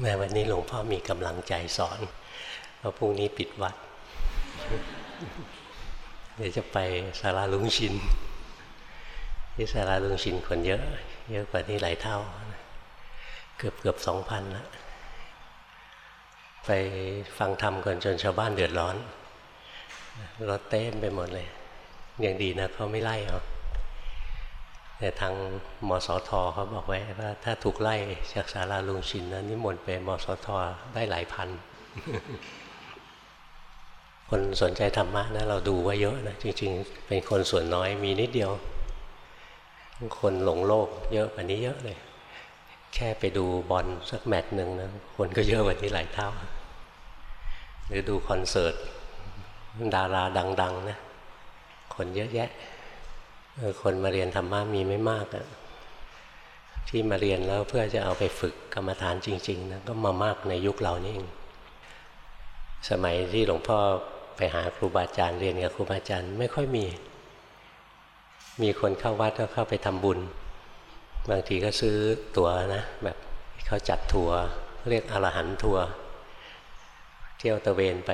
แม้วันนี้หลวงพ่อมีกำลังใจสอนเพราะพรุ่งนี้ปิดวัด เดี๋ยวจะไปสาราลุงชิน ที่สาราลุงชินคนเยอะ เยอะกว่าที่หลายเท่า เกือบเกือบสองพันละไปฟังธรรมกันจนชาวบ้านเดือดร้อนรถเต้มไปหมดเลย อย่างดีนะเขาไม่ไล่หรอก แต่ทางมสทเขาบอกไว้ว่าถ้าถูกไล่จากสาราลุงชินนะนิมนต์ไปมสทได้หลายพัน คนสนใจธรรมะนะเราดูว่าเยอะนะจริง ๆ เป็นคนส่วนน้อยมีนิดเดียว คนหลงโลกเยอะกว่านี้เยอะเลย แค่ไปดูบอลสักแมตช์หนึ่งนะคนก็เยอะกว่านี้หลายเท่า หรือดูคอนเสิร์ตดาราดัง ๆ นะ คนเยอะแยะ คนมาเรียนธรรมะมีไม่มากอะที่มาเรียนแล้วเพื่อจะเอาไปฝึกกรรมฐานจริง ๆนะก็มามากในยุคเรานี่เองสมัยที่หลวงพ่อไปหาครูบาอาจารย์เรียนกับครูบาอาจารย์ไม่ค่อยมี มีคนเข้าวัดก็เข้าไปทำบุญ บางทีก็ซื้อตั๋วนะ แบบเขาจัดทัวร์เรียกอรหันทัวร์เที่ยวตะเวนไป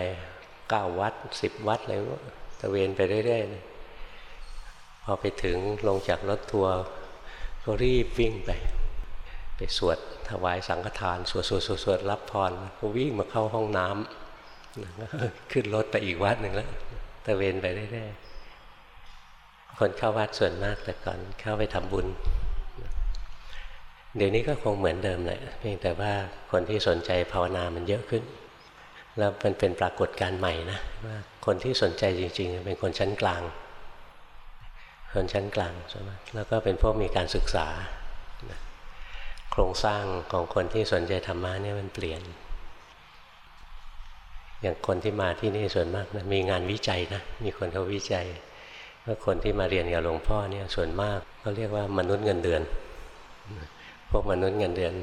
เก้าวัดสิบวัดอะไรตะเวนไปเรื่อยๆ พอไปถึงลงจากรถทัวร์ก็รีบวิ่งไป ไปสวดถวายสังฆทาน สวดสวดสวดสวดรับพรก็วิ่งมาเข้าห้องน้ำขึ้นรถไปอีกวัดหนึ่งแล้วตะเวนไปเรื่อยๆคนเข้าวัดส่วนมากแต่ก่อนเข้าไปทำบุญ เดี๋ยวนี้ก็คงเหมือนเดิมแหละเพียงแต่ว่าคนที่สนใจภาวนามันเยอะขึ้น แล้วมันเป็นปรากฏการณ์ใหม่นะว่าคนที่สนใจจริง ๆ เป็นคนชั้นกลาง คนชั้นกลางใช่ไหมแล้วก็เป็นพวกมีการศึกษา โครงสร้างของคนที่สนใจธรรมะเนี่ยมันเปลี่ยน อย่างคนที่มาที่นี่ส่วนมากนะมีงานวิจัยนะ มีคนเขาวิจัยว่าคนที่มาเรียนกับหลวงพ่อเนี่ยส่วนมากเขาเรียกว่ามนุษย์เงินเดือน พวกมนุษย์เงินเดือน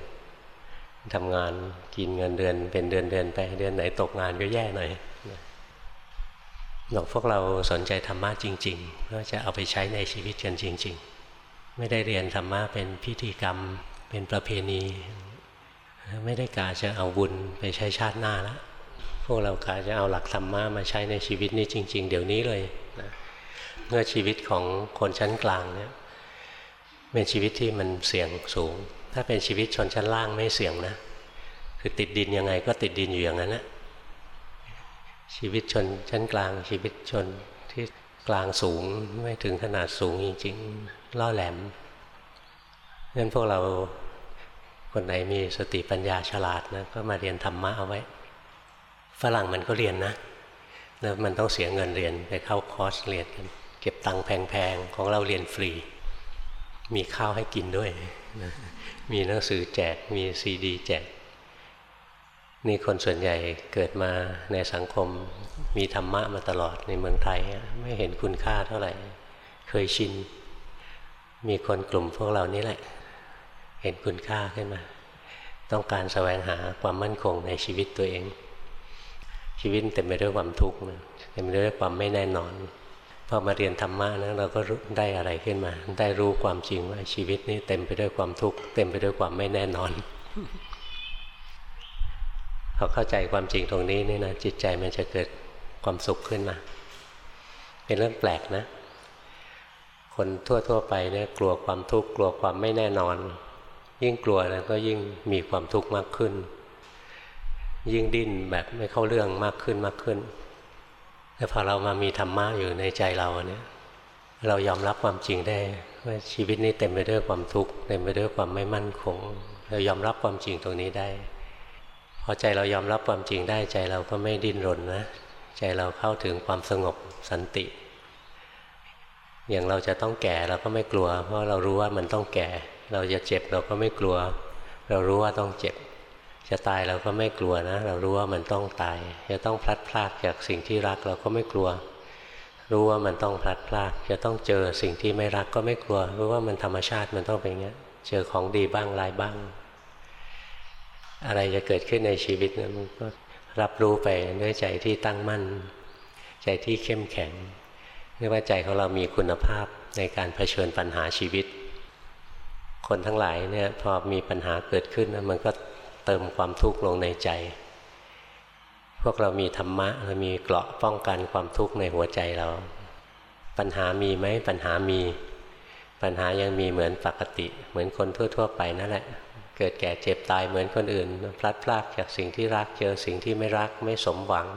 ทำงานกินเงินเดือนเป็นเดือนเดือนไปเดือนไหนตกงานก็แย่หน่อย หลอกพวกเราสนใจธรรมะจริงๆก็จะเอาไปใช้ในชีวิตกันจริง ๆ ไม่ได้เรียนธรรมะเป็นพิธีกรรม เป็นประเพณี ไม่ได้กาจะเอาบุญไปใช้ชาติหน้าแล้วพวกเรากาจะเอาหลักธรรมะมาใช้ในชีวิตนี้จริง ๆ เดี๋ยวนี้เลยนะเมื่อชีวิตของคนชั้นกลางเนี่ยเป็นชีวิตที่มันเสี่ยงสูง ถ้าเป็นชีวิตชนชั้นล่างไม่เสี่ยงนะ คือติดดินยังไงก็ติดดินอยู่อย่างนั้นแนะ ชีวิตชนชั้นกลางชีวิตชนที่กลางสูงไม่ถึงขนาดสูงจริงๆล่อแหลมงั้นพวกเราคนไหนมีสติปัญญาฉลาดนะก็มาเรียนธรรมะเอาไว้ ฝรั่งมันก็เรียนนะแล้วมันต้องเสียเงินเรียนไปเข้าคอร์สเรียนกันเก็บตังค์แพงๆ ของเราเรียนฟรี มีข้าวให้กินด้วย มีหนังสือแจกมีซีดีแจก นี่คนส่วนใหญ่เกิดมาในสังคมมีธรรมะมาตลอดในเมืองไทย ไม่เห็นคุณค่าเท่าไหร่ เคยชิน มีคนกลุ่มพวกเรานี่แหละ เห็นคุณค่าขึ้นมา ต้องการแสวงหาความมั่นคงในชีวิตตัวเอง ชีวิตเต็มไปด้วยความทุกข์เต็มไปด้วยความไม่แน่นอนพอมาเรียนธรรมะนะเราก็ได้อะไรขึ้นมา ได้รู้ความจริงว่าชีวิตนี้เต็มไปด้วยความทุกข์เต็มไปด้วยความไม่แน่นอน พอเข้าใจความจริงตรงนี้นี่นะจิตใจมันจะเกิดความสุขขึ้นมา เป็นเรื่องแปลกนะ คนทั่วๆไปเนี่ยกลัวความทุกข์กลัวความไม่แน่นอน ยิ่งกลัวนะก็ยิ่งมีความทุกข์มากขึ้น ยิ่งดิ้นแบบไม่เข้าเรื่องมากขึ้นมากขึ้นแต่พอเรามามีธรรมะอยู่ในใจเราเนี่ยเรายอมรับความจริงได้ว่าชีวิตนี้เต็มไปด้วยความทุกข์เต็มไปด้วยความไม่มั่นคง เรายอมรับความจริงตรงนี้ได้ พอใจเรายอมรับความจริงได้ใจเราก็ไม่ดิ้นรนนะ ใจเราเข้าถึงความสงบสันติ อย่างเราจะต้องแก่เราก็ไม่กลัว เพราะเรารู้ว่ามันต้องแก่ เราจะเจ็บเราก็ไม่กลัว เรารู้ว่าต้องเจ็บ จะตายเราก็ไม่กลัวนะ เรารู้ว่ามันต้องตาย จะต้องพลัดพรากจากสิ่งที่รักเราก็ไม่กลัว รู้ว่ามันต้องพลัดพราก จะต้องเจอสิ่งที่ไม่รักก็ไม่กลัว รู้ว่ามันธรรมชาติมันต้องเป็นอย่างนี้เจอของดีบ้างลายบ้าง อะไรจะเกิดขึ้นในชีวิตนะมันก็รับรู้ไปด้วยใจที่ตั้งมั่น ใจที่เข้มแข็งเรียกว่าใจของเรามีคุณภาพในการเผชิญปัญหาชีวิต คนทั้งหลายเนี่ยพอมีปัญหาเกิดขึ้นนะมันก็เติมความทุกข์ลงในใจ พวกเรามีธรรมะเรามีเกราะป้องกันความทุกข์ในหัวใจเรา ปัญหามีไหมปัญหามี ปัญหายังมีเหมือนปกติ เหมือนคนทั่ว ๆ ไปนั่นแหละ เกิดแก่เจ็บตายเหมือนคนอื่น พลัดพรากจากสิ่งที่รักเจอสิ่งที่ไม่รักไม่สมหวัง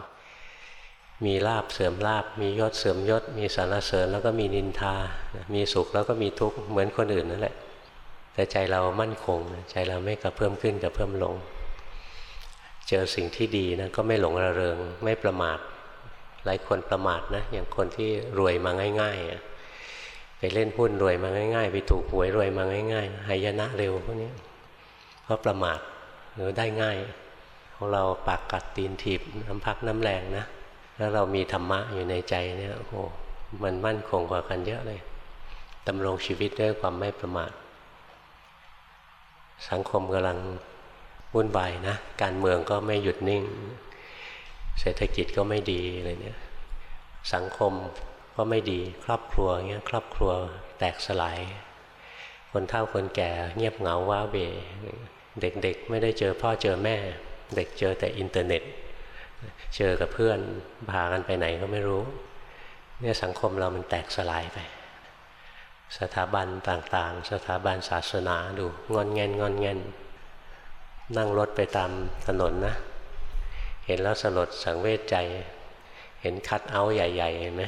มีลาบเสื่อมลาบ มียศเสื่อมยศ มีสรรเสริญแล้วก็มีนินทา มีสุขแล้วก็มีทุกข์เหมือนคนอื่นนั่นแหละ แต่ใจเรามั่นคงใจเราไม่กระเพิ่มขึ้นกระเพิ่มลง เจอสิ่งที่ดีนะก็ไม่หลงระเริงไม่ประมาทหลายคนประมาทนะอย่างคนที่รวยมาง่ายๆไปเล่นหุ้นรวยมาง่าย ๆ ไปถูกหวยรวยมาง่าย ๆหายนะเร็วพวกนี้ เพราะประมาทหรือได้ง่าย ของเราปากกัดตีนถีบน้ำพักน้ำแรงนะแล้วเรามีธรรมะอยู่ในใจเนี่ยโอ้โหมันมั่นคงกว่ากันเยอะเลยดำรงชีวิตด้วยความไม่ประมาทสังคมกำลังวุ่นวายนะการเมืองก็ไม่หยุดนิ่ง เศรษฐกิจก็ไม่ดีอะไรเนี่ยสังคมก็ไม่ดีครอบครัวเงี้ยครอบครัวแตกสลายคนเฒ่าคนแก่เงียบเหงาว้าเบ เด็กๆไม่ได้เจอพ่อเจอแม่ เด็กเจอแต่อินเทอร์เน็ต เจอกับเพื่อนพากันไปไหนก็ไม่รู้ เนี่ยสังคมเรามันแตกสลายไป สถาบันต่างๆ สถาบันศาสนาดูงอนเงินงอนเงินนั่งรถไปตามถนนนะ เห็นแล้วสลดสังเวชใจ เห็นคัดเอาใหญ่ๆเห็นไหม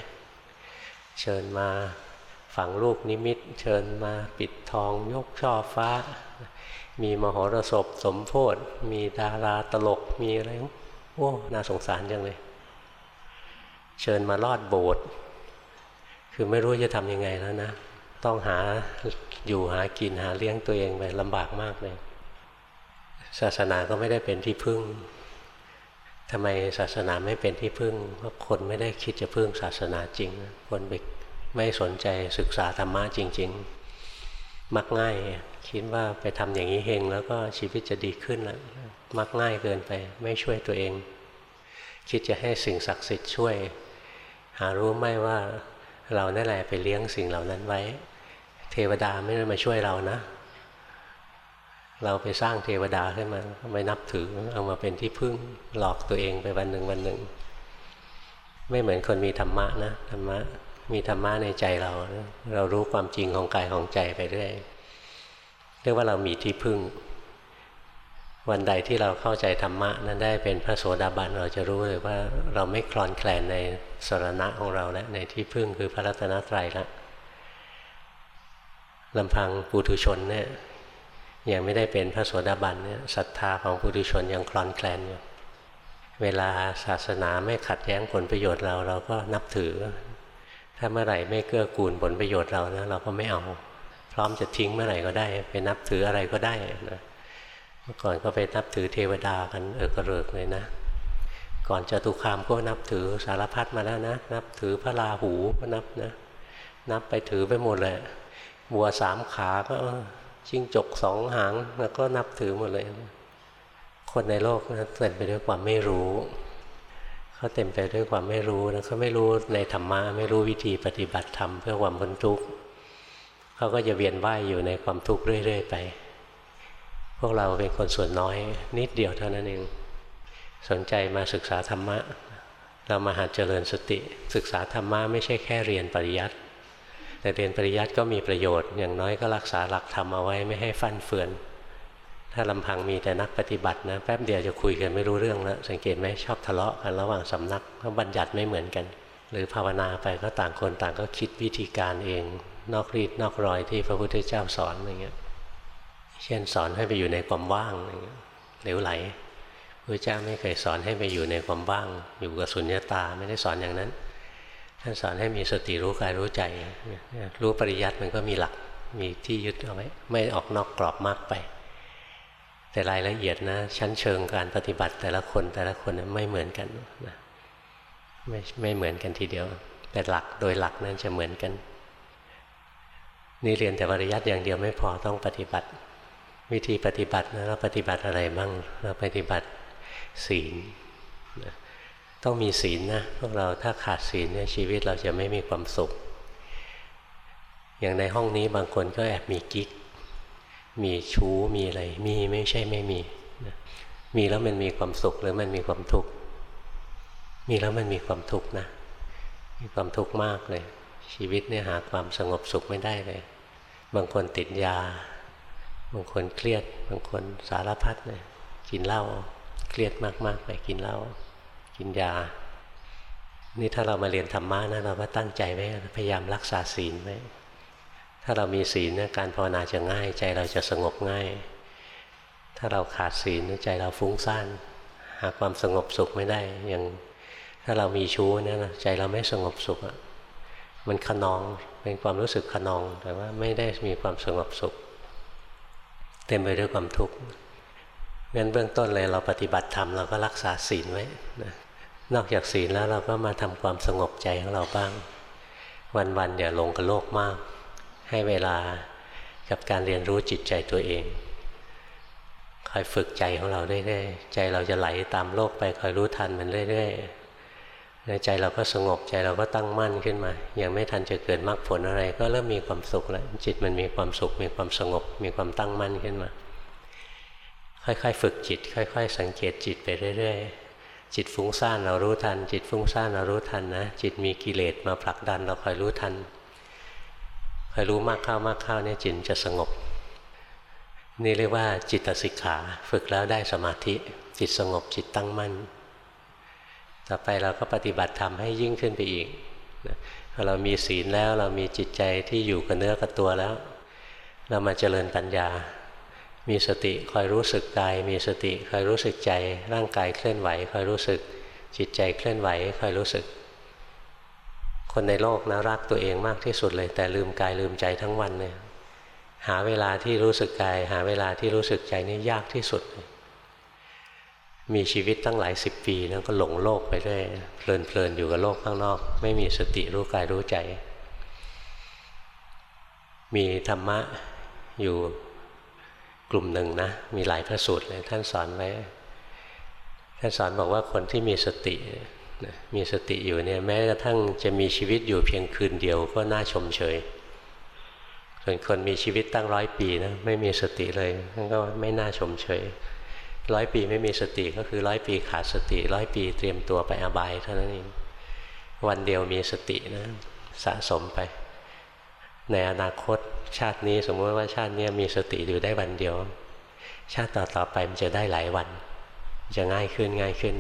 เชิญมาฝังลูกนิมิต เชิญมาปิดทองยกช่อฟ้า มีมหรสพสมโพธมีดาราตลกมีอะไรโอ้น่าสงสารจังเลย เชิญมาลอดโบสถ์คือไม่รู้จะทำยังไงแล้วนะ ต้องหาอยู่หากินหาเลี้ยงตัวเองไปลำบากมากเลย ศาสนาก็ไม่ได้เป็นที่พึ่งทำไมศาสนาไม่เป็นที่พึ่ง เพราะคนไม่ได้คิดจะพึ่งศาสนาจริง คนไปไม่สนใจศึกษาธรรมะจริง ๆ มักง่าย คิดว่าไปทำอย่างนี้เฮงแล้วก็ชีวิตจะดีขึ้นแล้วมักง่ายเกินไปไม่ช่วยตัวเอง คิดจะให้สิ่งศักดิ์สิทธิ์ช่วย หารู้ไหมว่าเรานั่นแหละไปเลี้ยงสิ่งเหล่านั้นไว้ เทวดาไม่ได้มาช่วยเรานะ เราไปสร้างเทวดาขึ้นมาไม่นับถือเอามาเป็นที่พึ่งหลอกตัวเองไปวันหนึ่งวันหนึ่ง ไม่เหมือนคนมีธรรมะนะธรรมะ มีธรรมะในใจเรา เรารู้ความจริงของกายของใจไปเรื่อยเรียกว่าเรามีที่พึ่ง วันใดที่เราเข้าใจธรรมะนั้นได้เป็นพระโสดาบันเราจะรู้เลยว่าเราไม่คลอนแคลนในสรณะของเราแล้วในที่พึ่งคือพระรัตนตรัยล้วลำพังปุถุชนเนี่ยยังไม่ได้เป็นพระโสดาบันเนี่ยศรัทธาของปุถุชนยังคลอนแคลนอยู่เวลาศาสนาไม่ขัดแย้งผลประโยชน์เราเราก็นับถือ ถ้าเมื่อไหร่ไม่เกื้อกูลผลประโยชน์เรานะเราก็ไม่เอา พร้อมจะทิ้งเมื่อไหร่ก็ได้ ไปนับถืออะไรก็ได้นะเมื่อก่อนก็ไปนับถือเทวดากันเออกระเริกเลยนะ ก่อนจตุคามก็นับถือสารพัดมาแล้วนะ นับถือพระราหูก็นับนะ นับไปถือไปหมดเลยบัวสามขาก็จิ้งจกสองหางแล้วก็นับถือหมดเลย คนในโลกนะเต็มไปด้วยความไม่รู้ เขาเต็มไปด้วยความไม่รู้นะเขาไม่รู้ในธรรมะไม่รู้วิธีปฏิบัติธรรมเพื่อความพ้นทุกข์เขาก็จะเวียนว่ายอยู่ในความทุกข์เรื่อย ๆ ไป พวกเราเป็นคนส่วนน้อย นิดเดียวเท่านั้นเอง สนใจมาศึกษาธรรมะ เรามาหัดเจริญสติ ศึกษาธรรมะไม่ใช่แค่เรียนปริยัติแต่เรียนปริยัติก็มีประโยชน์ อย่างน้อยก็รักษาหลักธรรมเอาไว้ไม่ให้ฟั่นเฟือน ถ้าลำพังมีแต่นักปฏิบัตินะแป๊บเดียวจะคุยกันไม่รู้เรื่องแล้วสังเกตไหมชอบทะเลาะกันระหว่างสำนักเพราะบัญญัติไม่เหมือนกัน หรือภาวนาไปก็ต่างคนต่างก็คิดวิธีการเอง นอกรีดนอกรอยที่พระพุทธเจ้าสอนอย่างเงี้ยเช่นสอนให้ไปอยู่ในความว่างอย่างเงี้ยเหลวไหลพระเจ้าไม่เคยสอนให้ไปอยู่ในความว่าง อยู่กับสุญญตาไม่ได้สอนอย่างนั้นท่านสอนให้มีสติรู้กายรู้ใจ รู้ปริยัติมันก็มีหลักมีที่ยึดเอาไว้ไม่ออกนอกกรอบมากไป แต่รายละเอียดนะ ชั้นเชิงการปฏิบัติแต่ละคนแต่ละคนไม่เหมือนกันนะไม่ไม่เหมือนกันทีเดียว แต่หลักโดยหลักนั้นจะเหมือนกัน นี่เรียนแต่ปริยัติอย่างเดียวไม่พอต้องปฏิบัติ วิธีปฏิบัตินะเราปฏิบัติอะไรบ้างเราปฏิบัติศีลต้องมีศีลนะพวกเราถ้าขาดศีลเนี่ยชีวิตเราจะไม่มีความสุข อย่างในห้องนี้บางคนก็แอบมีกิ๊ก มีชู้มีอะไร มีไม่ใช่ไม่มี มีแล้วมันมีความสุขหรือมันมีความทุกข์ มีแล้วมันมีความทุกข์นะ มีความทุกข์มากเลย ชีวิตเนี่ยหาความสงบสุขไม่ได้เลย บางคนติดยา บางคนเครียด บางคนสารพัดเลยกินเหล้า เครียดมากๆไปกินเหล้า กินยา นี่ถ้าเรามาเรียนธรรมะนะเราก็ตั้งใจไว้พยายามรักษาศีลไว้ ถ้าเรามีศีลเนี่ยการภาวนาจะง่าย ใจเราจะสงบง่าย ถ้าเราขาดศีลใจเราฟุ้งซ่านหาความสงบสุขไม่ได้อย่างถ้าเรามีชู้เนี่ยนะใจเราไม่สงบสุขอะมันขนองเป็นความรู้สึกขนอง แต่ว่าไม่ได้มีความสงบสุข เต็มไปด้วยความทุกข์งั้นเบื้องต้นเลยเราปฏิบัติธรรมเราก็รักษาศีลไว้นะนอกจากศีลแล้วเราก็มาทำความสงบใจของเราบ้าง วันๆอย่าลงกับโลกมาก ให้เวลากับการเรียนรู้จิตใจตัวเอง คอยฝึกใจของเราเรื่อยๆ ใจเราจะไหลตามโลกไปคอยรู้ทันมันเรื่อยๆใจเราก็สงบใจเราก็ตั้งมั่นขึ้นมา ยังไม่ทันจะเกิดมรรคผลอะไร ก็เริ่มมีความสุขแล้ว จิตมันมีความสุข มีความสงบ มีความตั้งมั่นขึ้นมา ค่อยๆ ฝึกจิต ค่อย ๆ สังเกตจิตไปเรื่อย ๆจิตฟุ้งซ่านเรารู้ทัน จิตฟุ้งซ่านเรารู้ทันนะ จิตมีกิเลสมาผลักดันเราคอยรู้ทัน คอยรู้มากเข้ามากเข้าเนี่ยจิตจะสงบ นี่เรียกว่าจิตสิกขา ฝึกแล้วได้สมาธิ จิตสงบจิตตั้งมั่น ต่อไปเราก็ปฏิบัติธรรมให้ยิ่งขึ้นไปอีกพอเรามีศีลแล้วเรามีจิตใจที่อยู่กับเนื้อกับตัวแล้ว เรามาเจริญปัญญา มีสติคอยรู้สึกกาย มีสติคอยรู้สึกใจ ร่างกายเคลื่อนไหวคอยรู้สึก จิตใจเคลื่อนไหวคอยรู้สึก คนในโลกนะรักตัวเองมากที่สุดเลย แต่ลืมกายลืมใจทั้งวันเลยหาเวลาที่รู้สึกกาย หาเวลาที่รู้สึกใจนี่ยากที่สุด มีชีวิตตั้งหลายสิบปีแล้วก็หลงโลกไปเรื่อยเพลินเพลินอยู่กับโลกข้างนอก ไม่มีสติรู้กายรู้ใจ มีธรรมะอยู่กลุ่มหนึ่งนะ มีหลายพระสูตรเลยท่านสอนไว้ท่านสอนบอกว่าคนที่มีสติ มีสติอยู่เนี่ยแม้กระทั่งจะมีชีวิตอยู่เพียงคืนเดียวก็น่าชมเชยส่วนคนมีชีวิตตั้งร้อยปีนะไม่มีสติเลยนั่นก็ไม่น่าชมเชยร้อยปีไม่มีสติก็คือร้อยปีขาดสติร้อยปีเตรียมตัวไปอบายเท่านั้นเองวันเดียวมีสตินะสะสมไป ในอนาคตชาตินี้สมมติว่าชาตินี้มีสติอยู่ได้วันเดียว ชาติต่อๆไปมันจะได้หลายวัน จะง่ายขึ้นง่ายขึ้น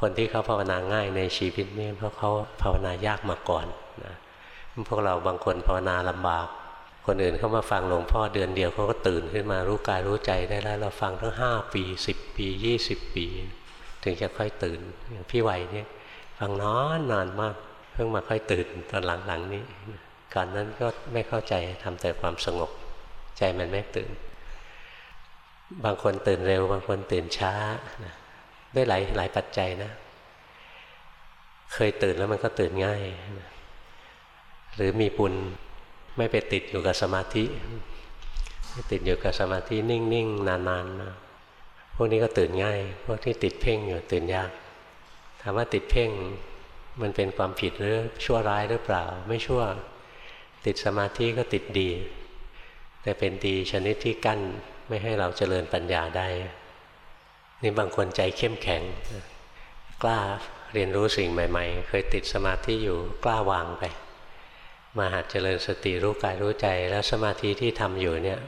คนที่เขาภาวนาง่ายในชีวิตนี่เพราะเขาภาวนายากมาก่อนนะพวกเราบางคนภาวนาลำบาก คนอื่นเข้ามาฟังหลวงพ่อเดือนเดียวเขาก็ตื่นขึ้นมารู้กายรู้ใจได้แล้วเราฟังทั้งห้าปีสิบปียี่สิบปี ถึงจะค่อยตื่นอย่างพี่ไหวเนี่ยฟังนอนนานมาก เพิ่งมาค่อยตื่นตอนหลังๆนี้ก่อนนั้นก็ไม่เข้าใจทำแต่ความสงบ ใจมันไม่ตื่น บางคนตื่นเร็ว บางคนตื่นช้านะ ด้วยหลายหลายปัจจัยนะ เคยตื่นแล้วมันก็ตื่นง่าย หรือมีปุญไม่ไปติดอยู่กับสมาธิติดอยู่กับสมาธินิ่งๆ นานๆนะพวกนี้ก็ตื่นง่าย พวกที่ติดเพ่งอยู่ตื่นยากถามว่าติดเพ่งมันเป็นความผิดหรือชั่วร้ายหรือเปล่า ไม่ชั่วติดสมาธิก็ติดดี แต่เป็นดีชนิดที่กั้นไม่ให้เราเจริญปัญญาได้ นี่บางคนใจเข้มแข็ง กล้าเรียนรู้สิ่งใหม่ ๆ เคยติดสมาธิอยู่กล้าวางไป มาหัดเจริญสติรู้กายรู้ใจ แล้วสมาธิที่ทำอยู่เนี่ย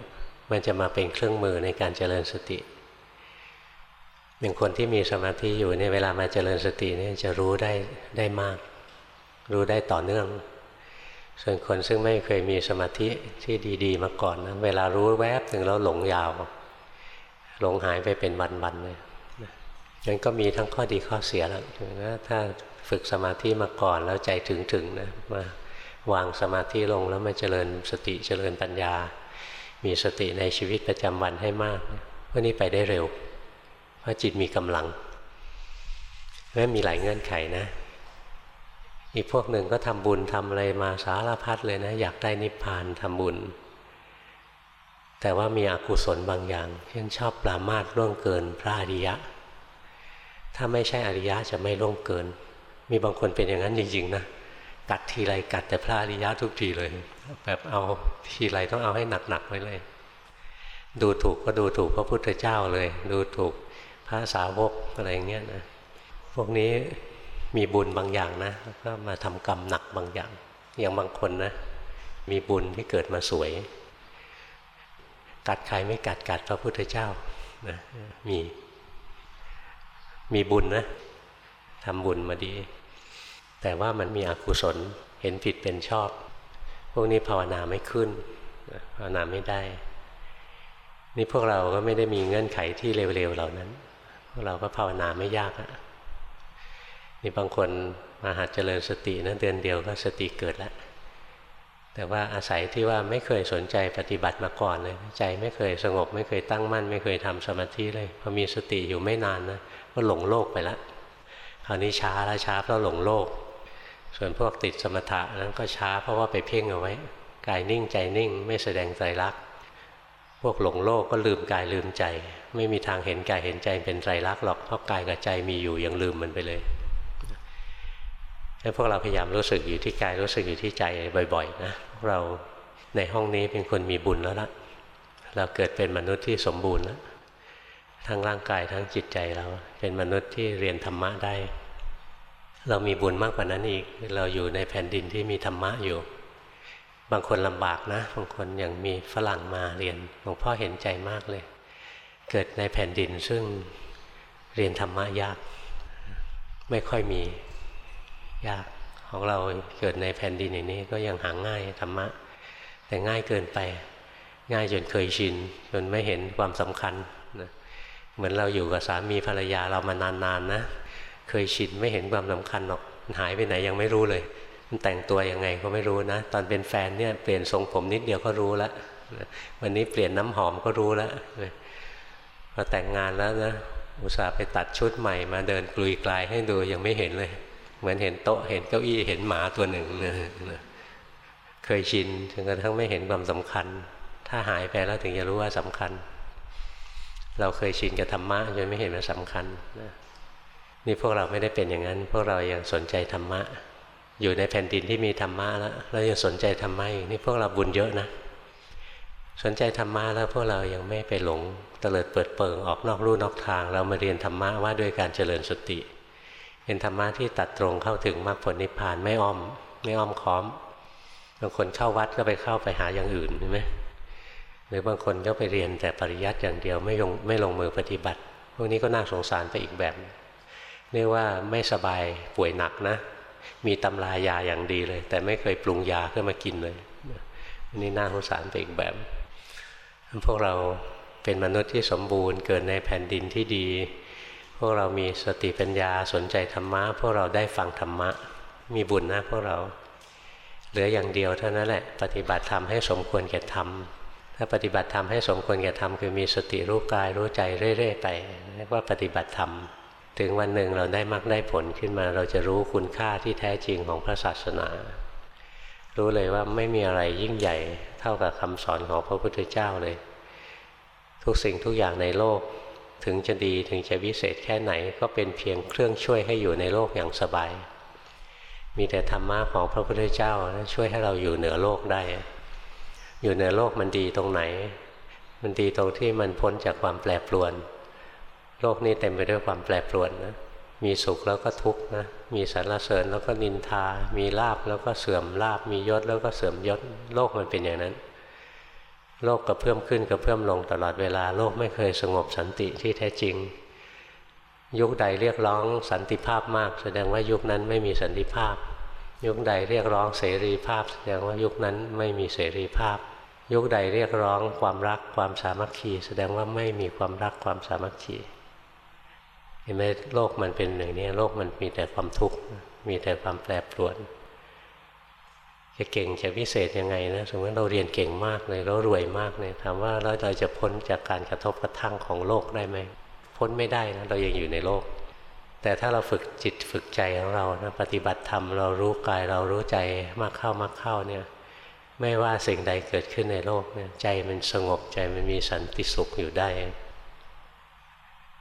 มันจะมาเป็นเครื่องมือในการเจริญสติหนึ่งคนที่มีสมาธิอยู่เนี่ยเวลามาเจริญสติเนี่ยจะรู้ได้ได้มาก รู้ได้ต่อเนื่อง ส่วนคนซึ่งไม่เคยมีสมาธิที่ดี ๆ มาก่อนนะเวลารู้แวบหนึ่งแล้วหลงยาว หลงหายไปเป็นวันๆเลยนั้นก็มีทั้งข้อดีข้อเสียแล้วนะถ้าฝึกสมาธิมาก่อนแล้วใจถึงๆนะมาวางสมาธิลงแล้วมาเจริญสติเจริญปัญญา มีสติในชีวิตประจำวันให้มากพวกนี้ไปได้เร็ว เพราะจิตมีกำลังแม้มีหลายเงื่อนไขนะอีกพวกหนึ่งก็ทำบุญทำอะไรมาสารพัดเลยนะ อยากได้นิพพานทำบุญ แต่ว่ามีอกุศลบางอย่าง เช่นชอบปรามาทล่วงเกินพระอริยะ ถ้าไม่ใช่อริยะจะไม่ล่วงเกิน มีบางคนเป็นอย่างนั้นจริงๆนะกัดทีไรกัดแต่พระอริยะทุกทีเลย แบบเอาทีไรต้องเอาให้หนักๆไว้เลย ดูถูกก็ดูถูกพระพุทธเจ้าเลย ดูถูกพระสาวกอะไรเงี้ยนะพวกนี้มีบุญบางอย่างนะก็มาทำกรรมหนักบางอย่าง อย่างบางคนนะ มีบุญที่เกิดมาสวย กัดใครไม่กัดกัดพระพุทธเจ้านะมีมีบุญนะทำบุญมาดี แต่ว่ามันมีอกุศลเห็นผิดเป็นชอบ พวกนี้ภาวนาไม่ขึ้นภาวนาไม่ได้ นี่พวกเราก็ไม่ได้มีเงื่อนไขที่เร็วๆเหล่านั้น พวกเราก็ภาวนาไม่ยากอะนี่บางคนมาหัดเจริญสตินะเดือนเดียวก็สติเกิดแล้ว แต่ว่าอาศัยที่ว่าไม่เคยสนใจปฏิบัติมาก่อนเลย ใจไม่เคยสงบ ไม่เคยตั้งมั่น ไม่เคยทำสมาธิเลยพอมีสติอยู่ไม่นานนะก็หลงโลกไปล้วคราวนี้ช้าแล้วช้าเพราะหลงโลก ส่วนพวกติดสมถะนั้นก็ช้าเพราะว่าไปเพ่งเอาไว้กายนิ่งใจนิ่ง ไม่แสดงใจรัก พวกหลงโลกก็ลืมกายลืมใจ ไม่มีทางเห็นกายเห็นใจเป็นใจรักหรอกเพราะกายกับใจมีอยู่ยังลืมมันไปเลย ให้พวกเราพยายามรู้สึกอยู่ที่กายรู้สึกอยู่ที่ใจบ่อยๆนะพวกเราในห้องนี้เป็นคนมีบุญแล้วละเราเกิดเป็นมนุษย์ที่สมบูรณ์แล้วทั้งร่างกายทั้งจิตใจเราเป็นมนุษย์ที่เรียนธรรมะได้ เรามีบุญมากกว่านั้นอีก เราอยู่ในแผ่นดินที่มีธรรมะอยู่ บางคนลำบากนะบางคนยังมีฝรั่งมาเรียนหลวงพ่อเห็นใจมากเลย เกิดในแผ่นดินซึ่งเรียนธรรมะยาก ไม่ค่อยมี ยากของเราเกิดในแผ่นดินอย่างนี้ก็ยังหาง่ายธรรมะ แต่ง่ายเกินไป ง่ายจนเคยชินจนไม่เห็นความสำคัญนะเหมือนเราอยู่กับสามีภรรยาเรามานานๆนนะ เคยชินไม่เห็นความสำคัญหรอกมันหายไปไหนยังไม่รู้เลย มันแต่งตัวยังไงก็ไม่รู้นะ ตอนเป็นแฟนเนี่ยเปลี่ยนทรงผมนิดเดียวก็รู้แล้ววันนี้เปลี่ยนน้ำหอมก็รู้แล้วพอแต่งงานแล้วนะอุตส่าห์ไปตัดชุดใหม่มาเดินกลุยกลายให้ดูยังไม่เห็นเลย เหมือนเห็นโต๊ะเห็นเก้าอี้เห็นหมาตัวหนึ่งนะเคยชินจนกระทั่งไม่เห็นความสำคัญ ถ้าหายไปแล้วถึงจะรู้ว่าสำคัญ เราเคยชินกับธรรมะจนไม่เห็นว่าสำคัญนี่พวกเราไม่ได้เป็นอย่างนั้น พวกเรายังสนใจธรรมะ อยู่ในแผ่นดินที่มีธรรมะแล้วเรายังสนใจธรรมะอยู่นี่พวกเราบุญเยอะนะสนใจธรรมะแล้วพวกเรายังไม่ไปหลงเตลิดเปิดเปิงออกนอกลู่นอกทาง เรามาเรียนธรรมะว่าด้วยการเจริญสติ เป็นธรรมะที่ตัดตรงเข้าถึงมรรคผลนิพพานไม่อ้อม ไม่อ้อมค้อมบางคนเข้าวัดก็ไปเข้าไปหาอย่างอื่นใช่ไหมหรือบางคนก็ไปเรียนแต่ปริยัติอย่างเดียวไม่ลงไม่ลงมือปฏิบัติ พวกนี้ก็น่าสงสารไปอีกแบบเรียกว่าไม่สบายป่วยหนักนะ มีตำรายาอย่างดีเลย แต่ไม่เคยปรุงยาเพื่อมากินเลยนนี้น่าสงสารไปอีกแบบพวกเราเป็นมนุษย์ที่สมบูรณ์เกิดในแผ่นดินที่ดี วกเรามีสติปัญญาสนใจธรรมะ พวกเราได้ฟังธรรมะ มีบุญนะพวกเรา เหลืออย่างเดียวเท่านั้นแหละ ปฏิบัติธรรมให้สมควรแก่ธรรม ถ้าปฏิบัติธรรมให้สมควรแก่ธรรมคือมีสติรู้กายรู้ใจเรื่อยๆไปเรียกว่าปฏิบัติธรรม ถึงวันหนึ่งเราได้มรรคได้ผลขึ้นมา เราจะรู้คุณค่าที่แท้จริงของพระศาสนา รู้เลยว่าไม่มีอะไรยิ่งใหญ่เท่ากับคำสอนของพระพุทธเจ้าเลย ทุกสิ่งทุกอย่างในโลก ถึงจะดีถึงจะวิเศษแค่ไหนก็เป็นเพียงเครื่องช่วยให้อยู่ในโลกอย่างสบาย มีแต่ธรรมะของพระพุทธเจ้าช่วยให้เราอยู่เหนือโลกได้ อยู่เหนือโลกมันดีตรงไหน มันดีตรงที่มันพ้นจากความแปรปรวน โลกนี้เต็มไปด้วยความแปรปรวนนะมีสุขแล้วก็ทุกข์นะมีสรรเสริญแล้วก็นินทา มีลาบแล้วก็เสื่อมลาบมียศแล้วก็เสื่อมยศ โลกมันเป็นอย่างนั้น โลกกระเพื่อมขึ้นกระเพื่อมลงตลอดเวลา โลกไม่เคยสงบสันติที่แท้จริง ยุคใดเรียกร้องสันติภาพมาก แสดงว่ายุคนั้นไม่มีสันติภาพ ยุคใดเรียกร้องเสรีภาพ แสดงว่ายุคนั้นไม่มีเสรีภาพ ยุคใดเรียกร้องความรักความสามัคคี แสดงว่าไม่มีความรักความสามัคคีเห็นไหมโลกมันเป็นอย่างนี้โลกมันมีแต่ความทุกข์มีแต่ความแปรปรวน จะเก่งจะพิเศษยังไงนะสมมติเราเรียนเก่งมากเลยเรารวยมากเลยถามว่าเราจะพ้นจากการกระทบกระทั่งของโลกได้ไหมพ้นไม่ได้นะเรายังอยู่ในโลก แต่ถ้าเราฝึกจิตฝึกใจของเรานะปฏิบัติธรรมเรารู้กายเรารู้ใจมากเข้ามากเข้าเนี่ยไม่ว่าสิ่งใดเกิดขึ้นในโลกเนี่ยใจมันสงบใจมันมีสันติสุขอยู่ได้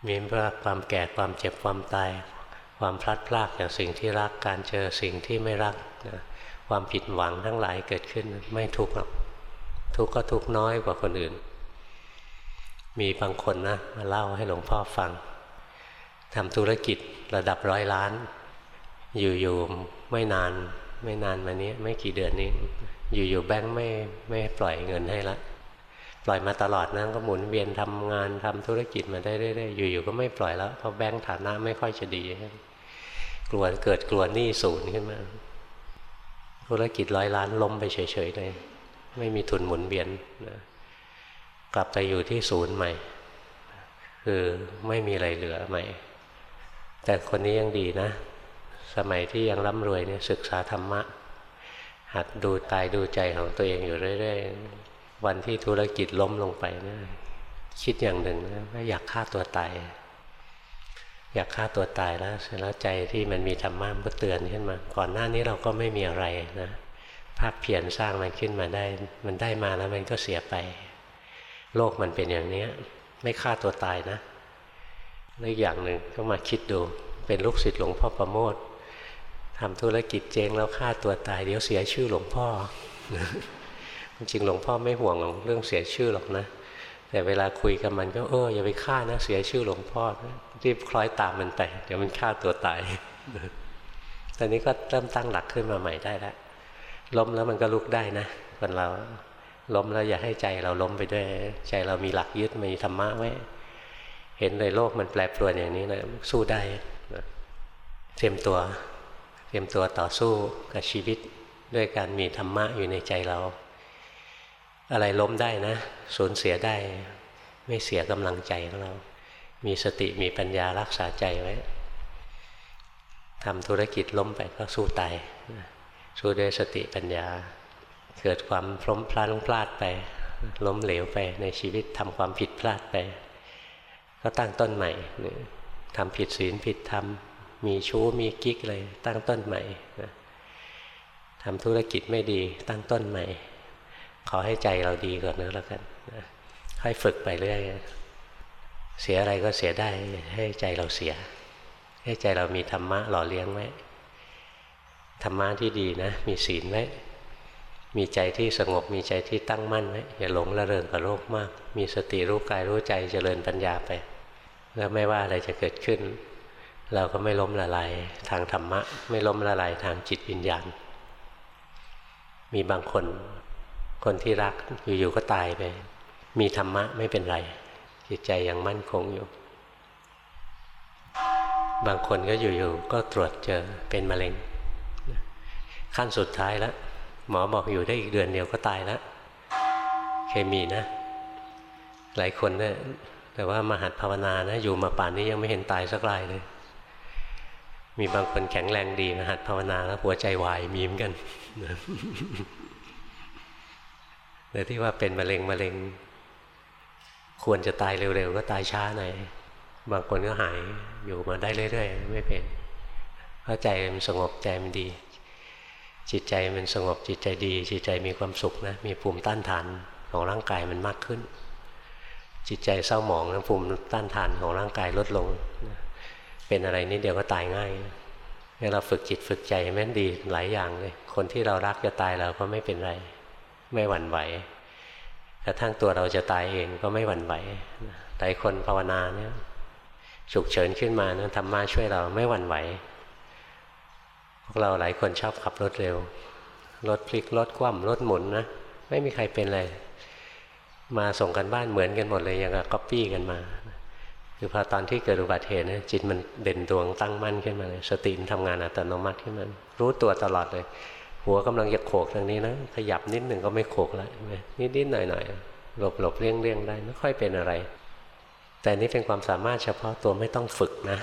มีว่าความแก่ความเจ็บความตาย ความพลัดพรากจากสิ่งที่รักการเจอสิ่งที่ไม่รักนะ ความผิดหวังทั้งหลายเกิดขึ้นไม่ทุกข์หรอกทุกข์ก็ทุกข์น้อยกว่าคนอื่น มีบางคนนะมาเล่าให้หลวงพ่อฟังทำธุรกิจระดับร้อยล้าน อยู่ๆไม่นานไม่นานมานี้ไม่กี่เดือนนี้ อยู่ๆแบงค์ไม่ไม่ปล่อยเงินให้ละปล่อยมาตลอดนะก็หมุนเวียนทำงานทำธุรกิจมาได้เรื่อยๆอยู่ๆก็ไม่ปล่อยแล้วเพราะแบงค์ฐานะไม่ค่อยจะดีกลัวเกิดกลัวหนี้ศูนย์ขึ้นมา ธุรกิจร้อยล้านล้มไปเฉยๆเลย ไม่มีทุนหมุนเวียนนะกลับไปอยู่ที่ศูนย์ใหม่ คือไม่มีอะไรเหลือใหม่ แต่คนนี้ยังดีนะ สมัยที่ยังร่ำรวยเนี่ยศึกษาธรรมะ หัดดูตายดูใจของตัวเองอยู่เรื่อยๆ วันที่ธุรกิจล้มลงไปนะคิดอย่างหนึ่งนะว่าอยากฆ่าตัวตาย อยากฆ่าตัวตายแล้วเสร็จแล้วใจที่มันมีธรรมะมันก็เตือนขึ้นมา ก่อนหน้านี้เราก็ไม่มีอะไรนะภาคเพียรสร้างมันขึ้นมาได้ มันได้มาแล้วมันก็เสียไป โลกมันเป็นอย่างนี้ไม่ฆ่าตัวตายนะแลวอย่างหนึ่งก็มาคิดดู เป็นลูกศิษย์หลวงพ่อประโมททำธุรกิจเจ๊งแล้วฆ่าตัวตายเดี๋ยวเสียชื่อหลวงพ่อจริงหลวงพ่อไม่ห่วงเรื่องเสียชื่อหรอกนะ แต่เวลาคุยกับมันก็เอออย่าไปฆ่านะเสียชื่อหลวงพ่อ รีบคล้อยตามมันไปเดี๋ยวมันฆ่าตัวตาย ตอนนี้ก็เริ่มตั้งหลักขึ้นมาใหม่ได้แล้วล้มแล้วมันก็ลุกได้นะคนเราล้มแล้วอย่าให้ใจเราล้มไปด้วย ใจเรามีหลักยึดมีธรรมะไว้ เห็นเลยโลกมันแปรปรวนอย่างนี้นะสู้ได้นะเตรียมตัว เตรียมตัวต่อสู้กับชีวิตด้วยการมีธรรมะอยู่ในใจเรา อะไรล้มได้นะสูญเสียได้ ไม่เสียกำลังใจของเรา มีสติมีปัญญารักษาใจไว้ทำธุรกิจล้มไปก็สู้ตายสู้ด้วยสติปัญญา เกิดความพล้มพลาดพลาดไป ล้มเหลวไปในชีวิตทำความผิดพลาดไป ก็ตั้งต้นใหม่ทำผิดศีลผิดธรรม มีชู้มีกิ๊กเลยตั้งต้นใหม่ทำธุรกิจไม่ดีตั้งต้นใหม่ ขอให้ใจเราดีก่อนนะแล้วกันค่อยฝึกไปเรื่อย เสียอะไรก็เสียได้ให้ใจเราเสีย ให้ใจเรามีธรรมะหล่อเลี้ยงไว้ธรรมะที่ดีนะ มีศีลไว้มีใจที่สงบมีใจที่ตั้งมั่นไว้อย่าหลงระเริงกับโลกมาก มีสติรู้กายรู้ใจเจริญปัญญาไป แล้วไม่ว่าอะไรจะเกิดขึ้น เราก็ไม่ล้มละลายทางธรรมะ ไม่ล้มละลายทางจิตวิญญาณ มีบางคนคนที่รักอยู่ๆก็ตายไป มีธรรมะไม่เป็นไร จิตใจยังมั่นคงอยู่ บางคนก็อยู่ๆก็ตรวจเจอเป็นมะเร็ง ขั้นสุดท้ายแล้วหมอบอกอยู่ได้อีกเดือนเดียวก็ตายแล้วเคมีนะ หลายคนเนะี่ยแต่ว่ามาหัดภาวนานะ อยู่มาป่านนี้ยังไม่เห็นตายสักรายเลย มีบางคนแข็งแรงดีมาหัดภาวนาแล้วหัวใจวายมีมกันแต่ที่ว่าเป็นมะเร็งมะเร็ง ควรจะตายเร็วๆ ก็ตายช้าหน่อยบางคนก็หายอยู่มาได้เรื่อยๆ ไม่เป็นเพราะใจมันสงบใจมันดี จิตใจมันสงบจิตใจดี จิตใจมีความสุขนะมีภูมิต้านทานของร่างกายมันมากขึ้น จิตใจเศร้าหมองนะภูมิต้านทานของร่างกายลดลง เป็นอะไรนิดเดียวก็ตายง่ายเวลาฝึกจิตฝึกใจแม่นดีหลายอย่างเลย คนที่เรารักจะตายเราก็ไม่เป็นไร ไม่หวั่นไหว กระทั่งตัวเราจะตายเองก็ไม่หวั่นไหวหลายคนภาวนาเนี่ยฉุกเฉินขึ้นมานะธรรมะช่วยเราไม่หวั่นไหว พวกเราหลายคนชอบขับรถเร็ว รถพลิกรถคว่ำรถหมุนนะไม่มีใครเป็นเลยมาส่งกันบ้านเหมือนกันหมดเลยยังกับก๊อปปี้กันมา คือพอตอนที่เกิดอุบัติเหตุนะจิตมันเด่นดวงตั้งมั่นขึ้นมาเลยสติมันทำงานอัตโนมัติขึ้นมารู้ตัวตลอดเลย หัวกำลังจะโขกทางนี้นะ ขยับนิดหนึ่งก็ไม่โขกแล้วนิดนิดหน่อยหน่อยหลบหลบเลี่ยงเลี่ยงได้ไม่ค่อยเป็นอะไร แต่นี่เป็นความสามารถเฉพาะตัวไม่ต้องฝึกนะ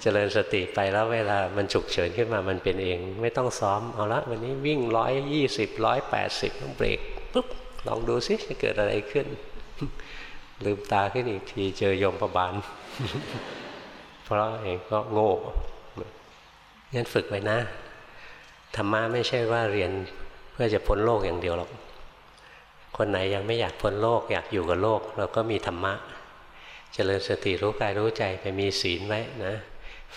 เจริญสติไปแล้วเวลามันฉุกเฉินขึ้นมามันเป็นเอง ไม่ต้องซ้อมเอาละวันนี้วิ่งร้อยยี่สิบร้อยแปดสิบต้องเบรกปุ๊บลองดูสิจะเกิดอะไรขึ้น ลืมตาขึ้นอีกทีเจอยมประบาลเพราะเองก็โง่งั้นฝึกไว้นะ ธรรมะไม่ใช่ว่าเรียนเพื่อจะพ้นโลกอย่างเดียวหรอก คนไหนยังไม่อยากพ้นโลกอยากอยู่กับโลก เราก็มีธรรมะเจริญสติรู้กายรู้ใจไปมีศีลไว้นะ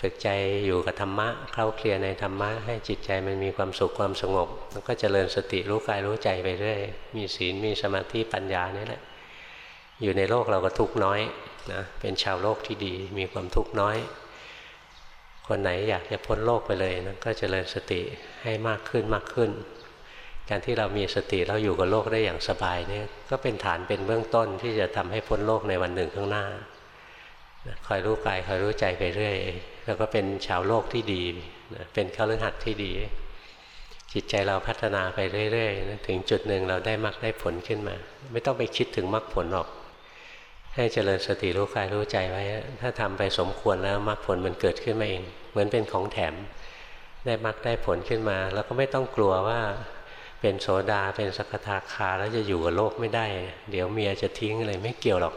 ฝึกใจอยู่กับธรรมะเข้าเคลียร์ในธรรมะ ให้จิตใจมันมีความสุขความสงบ แล้วก็เจริญสติรู้กายรู้ใจไปเรื่อยมีศีลมีสมาธิปัญญานี่แหละ อยู่ในโลกเราก็ทุกน้อยนะเป็นชาวโลกที่ดีมีความทุกน้อย คนไหนอยากจะพ้นโลกไปเลยนะก็จเจริญสติให้มากขึ้นมากขึ้น การที่เรามีสติแล้วอยู่กับโลกได้อย่างสบายเนี่ยก็เป็นฐานเป็นเบื้องต้นที่จะทำให้พ้นโลกในวันหนึ่งข้างหน้าคอยรู้กายคอยรู้ใจไปเรื่อยแล้วก็เป็นชาวโลกที่ดีเป็นข้ารือหัดที่ดี จิตใจเราพัฒนาไปเรื่อยๆถึงจุดหนึ่งเราได้มรรคได้ผลขึ้นมา ไม่ต้องไปคิดถึงมรรคผลหรอก ให้เจริญสติรู้กายรู้ใจไว้ ถ้าทำไปสมควรแล้วมรรคผลมันเกิดขึ้นมาเอง เหมือนเป็นของแถม ได้มรรคได้ผลขึ้นมา แล้วก็ไม่ต้องกลัวว่าเป็นโสดาเป็นสกทาคาแล้วจะอยู่กับโลกไม่ได้ เดี๋ยวเมียจะทิ้งอะไรไม่เกี่ยวหรอก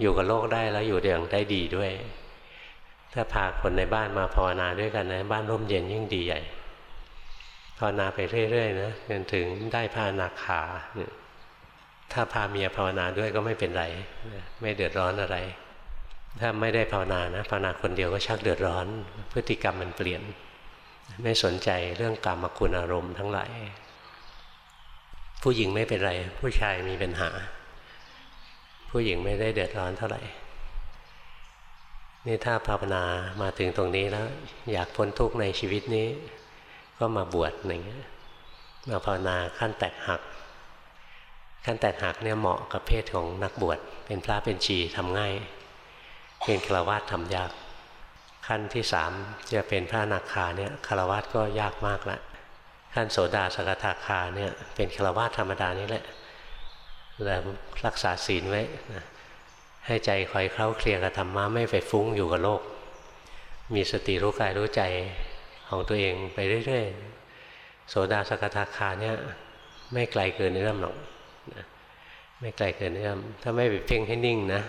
อยู่กับโลกได้แล้วอยู่อย่างได้ดีด้วย ถ้าพาคนในบ้านมาภาวนาด้วยกันนะบ้านร่มเย็นยิ่งดีใหญ่ภาวนาไปเรื่อยๆนะจนถึงได้พานาคา ถ้าพาเมียภาวนาด้วยก็ไม่เป็นไร ไม่เดือดร้อนอะไร ถ้าไม่ได้ภาวนานะภาวนาคนเดียวก็ชักเดือดร้อน พฤติกรรมมันเปลี่ยน ไม่สนใจเรื่องกรรมคุณอารมณ์ทั้งหลายผู้หญิงไม่เป็นไร ผู้ชายมีปัญหา ผู้หญิงไม่ได้เดือดร้อนเท่าไหร่นี่ถ้าภาวนามาถึงตรงนี้แล้ว อยากพ้นทุกข์ในชีวิตนี้ ก็มาบวชอย่างเงี้ยมาภาวนาขั้นแตกหัก ขั้นแตกหักเนี่ยเหมาะกับเพศของนักบวชเป็นพระเป็นชีทำง่าย เป็นฆราวาสทำยาก ขั้นที่สามจะเป็นพระนาคาเนี่ยฆราวาสก็ยากมากละขั้นโสดาสกทาคาเนี่ยเป็นฆราวาสธรรมดานี่แหละแล้วรักษาศีลไว้นะให้ใจคอยเคล้าเคลียร์กับธรรมะไม่ไปฟุ้งอยู่กับโลก มีสติรู้กายรู้ใจของตัวเองไปเรื่อยๆ โสดาสกทาคาเนี่ยไม่ไกลเกินเอื้อมหรอก ไม่ไกลเกินเอื้อมถ้าไม่ไปเพ่งให้นิ่งนะ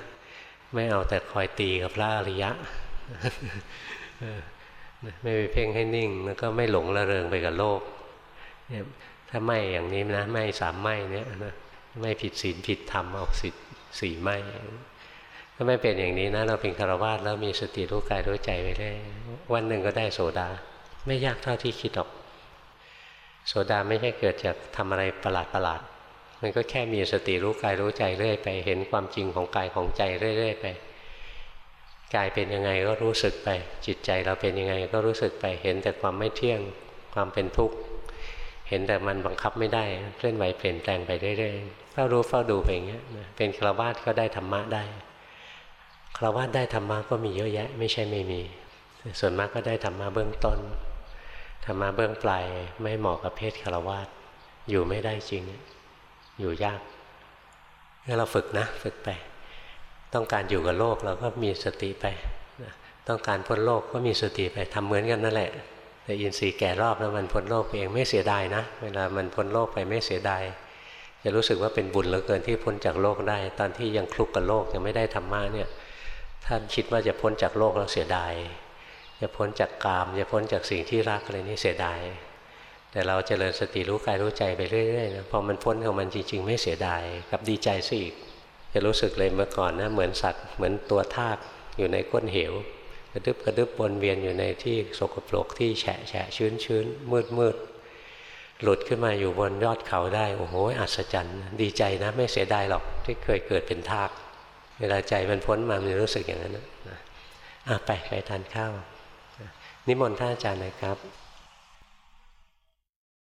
ไม่เอาแต่คอยตีกับพระอริยะ ไม่ไปเพ่งให้นิ่ง แล้วก็ไม่หลงระเริงไปกับโลกถ้าไม่อย่างนี้นะ ไม่สามไม่เนี่ยนะไม่ผิดศีลผิดธรรมออกสิทสี่ไม่ถ้าไม่เป็นอย่างนี้นะ เราเป็นคารวาสแล้วมีสติรู้กายรู้ใจไปได้วันหนึ่งก็ได้โสดา ไม่ยากเท่าที่คิดหรอก โสดาไม่ใช่เกิดจากทำอะไรประหลาดประหลาด มันก็แค่มีสติรู้กายรู้ใจเรื่อยไป เห็นความจริงของกายของใจเรื่อย ๆ ไปกายเป็นยังไงก็รู้สึกไป จิตใจเราเป็นยังไงก็รู้สึกไป เห็นแต่ความไม่เที่ยงความเป็นทุกข์เห็นแต่มันบังคับไม่ได้เคลื่อนไหวเปลี่ยนแปลงไปเรื่อยๆเฝ้ารู้เฝ้าดูไปอย่างเงี้ยเป็นฆราวาสก็ได้ธรรมะได้ฆราวาสได้ธรรมะก็มีเยอะแยะ ไม่ใช่ไม่มี ส่วนมากก็ได้ธรรมะเบื้องต้นธรรมะเบื้องปลายไม่เหมาะกับเพศฆราวาสอยู่ไม่ได้จริง อยู่ยากงั้นเราฝึกนะ ฝึกไป ต้องการอยู่กับโลกเราก็มีสติไปต้องการพ้นโลกก็มีสติไปทำเหมือนกันนั่นแหละแต่อินทรีย์แก่รอบแล้วมันพ้นโลกเองไม่เสียดายนะ เวลามันพ้นโลกไปไม่เสียดายจะรู้สึกว่าเป็นบุญเหลือเกินที่พ้นจากโลกได้ ตอนที่ยังคลุกกับโลกยังไม่ได้ธรรมะเนี่ยท่านคิดว่าจะพ้นจากโลกแล้วเสียดายจะพ้นจากกาม จะพ้นจากสิ่งที่รักอะไรนี่เสียดาย แต่เราจเจริญสติรู้กายรู้ใจไปเรื่อยๆนะพอมันพ้นของมันจริง ๆ ไม่เสียดายกับดีใจซะอีก จะรู้สึกเลยเมื่อก่อนนะเหมือนสัตว์เหมือนตัวทากอยู่ในก้นเหวกระดึบกระดึบวนเวียนอยู่ในที่สกปรกที่แฉะแฉะชื้นชื้นมืดมืดหลุดขึ้นมาอยู่บนยอดเขาได้ โอ้โหอัศจรรย์ดีใจนะ ไม่เสียดายหรอกที่เคยเกิดเป็นทาก เวลาใจมันพ้นมามันรู้สึกอย่างนั้นนะไปไปทานข้าว นิมนต์ท่านอาจารย์นะครับ